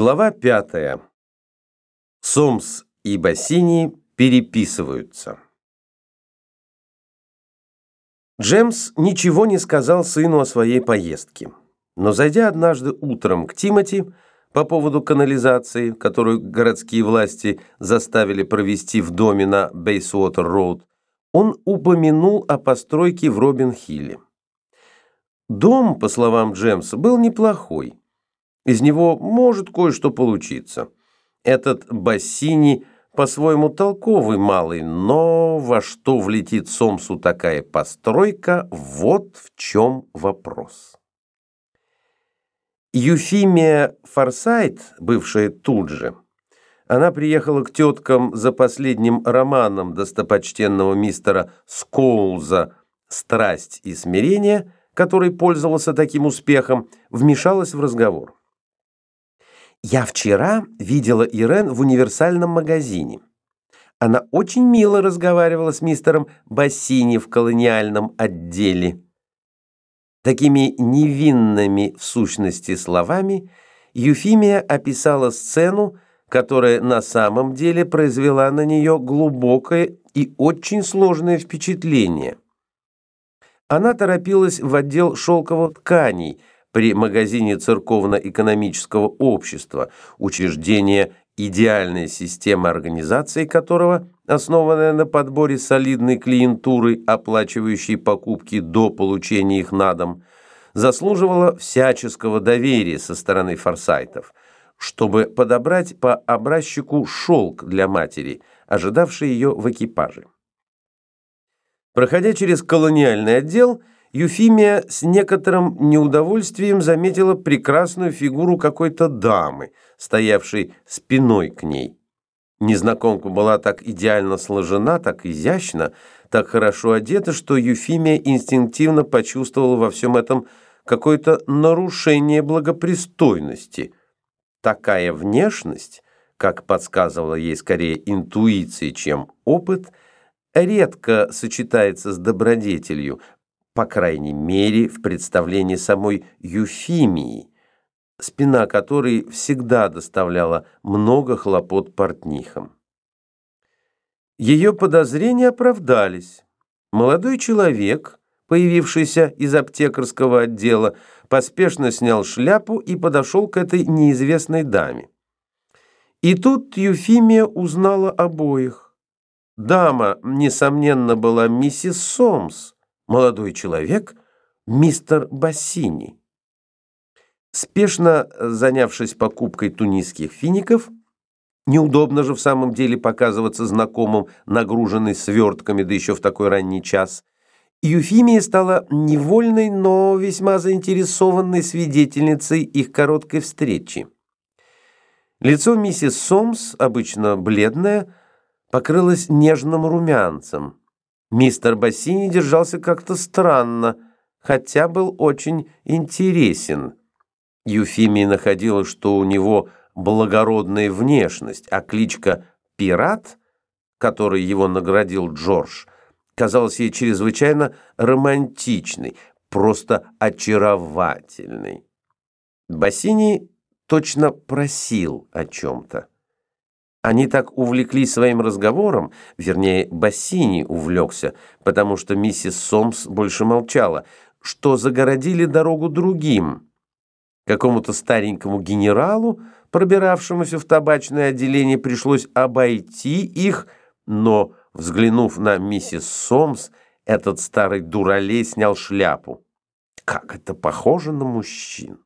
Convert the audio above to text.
Глава пятая. Сомс и Бассини переписываются. Джемс ничего не сказал сыну о своей поездке, но зайдя однажды утром к Тимоти по поводу канализации, которую городские власти заставили провести в доме на Бейсуотер-роуд, он упомянул о постройке в Робин-Хилле. Дом, по словам Джемса, был неплохой. Из него может кое-что получиться. Этот Бассини по-своему толковый малый, но во что влетит Сомсу такая постройка, вот в чем вопрос. Юфимия Форсайт, бывшая тут же, она приехала к теткам за последним романом достопочтенного мистера Скоулза «Страсть и смирение», который пользовался таким успехом, вмешалась в разговор. «Я вчера видела Ирен в универсальном магазине. Она очень мило разговаривала с мистером Бассини в колониальном отделе». Такими невинными в сущности словами Юфимия описала сцену, которая на самом деле произвела на нее глубокое и очень сложное впечатление. Она торопилась в отдел шелковых тканей при магазине церковно-экономического общества, учреждение идеальная система организации которого, основанная на подборе солидной клиентуры, оплачивающей покупки до получения их на дом, заслуживала всяческого доверия со стороны форсайтов, чтобы подобрать по образчику шелк для матери, ожидавшей ее в экипаже. Проходя через колониальный отдел, Юфимия с некоторым неудовольствием заметила прекрасную фигуру какой-то дамы, стоявшей спиной к ней. Незнакомка была так идеально сложена, так изящно, так хорошо одета, что Юфимия инстинктивно почувствовала во всем этом какое-то нарушение благопристойности. Такая внешность, как подсказывала ей скорее интуиция, чем опыт, редко сочетается с добродетелью, по крайней мере, в представлении самой Юфимии, спина которой всегда доставляла много хлопот портнихам. Ее подозрения оправдались. Молодой человек, появившийся из аптекарского отдела, поспешно снял шляпу и подошел к этой неизвестной даме. И тут Юфимия узнала обоих. Дама, несомненно, была миссис Сомс, молодой человек – мистер Бассини. Спешно занявшись покупкой тунисских фиников, неудобно же в самом деле показываться знакомым, нагруженный свертками, да еще в такой ранний час, Юфимия стала невольной, но весьма заинтересованной свидетельницей их короткой встречи. Лицо миссис Сомс, обычно бледное, покрылось нежным румянцем. Мистер Бассини держался как-то странно, хотя был очень интересен. Юфимия находила, что у него благородная внешность, а кличка «Пират», которой его наградил Джордж, казалась ей чрезвычайно романтичной, просто очаровательной. Бассини точно просил о чем-то. Они так увлеклись своим разговором, вернее, Бассини увлекся, потому что миссис Сомс больше молчала, что загородили дорогу другим – Какому-то старенькому генералу, пробиравшемуся в табачное отделение, пришлось обойти их, но, взглянув на миссис Сомс, этот старый дуралей снял шляпу. Как это похоже на мужчин!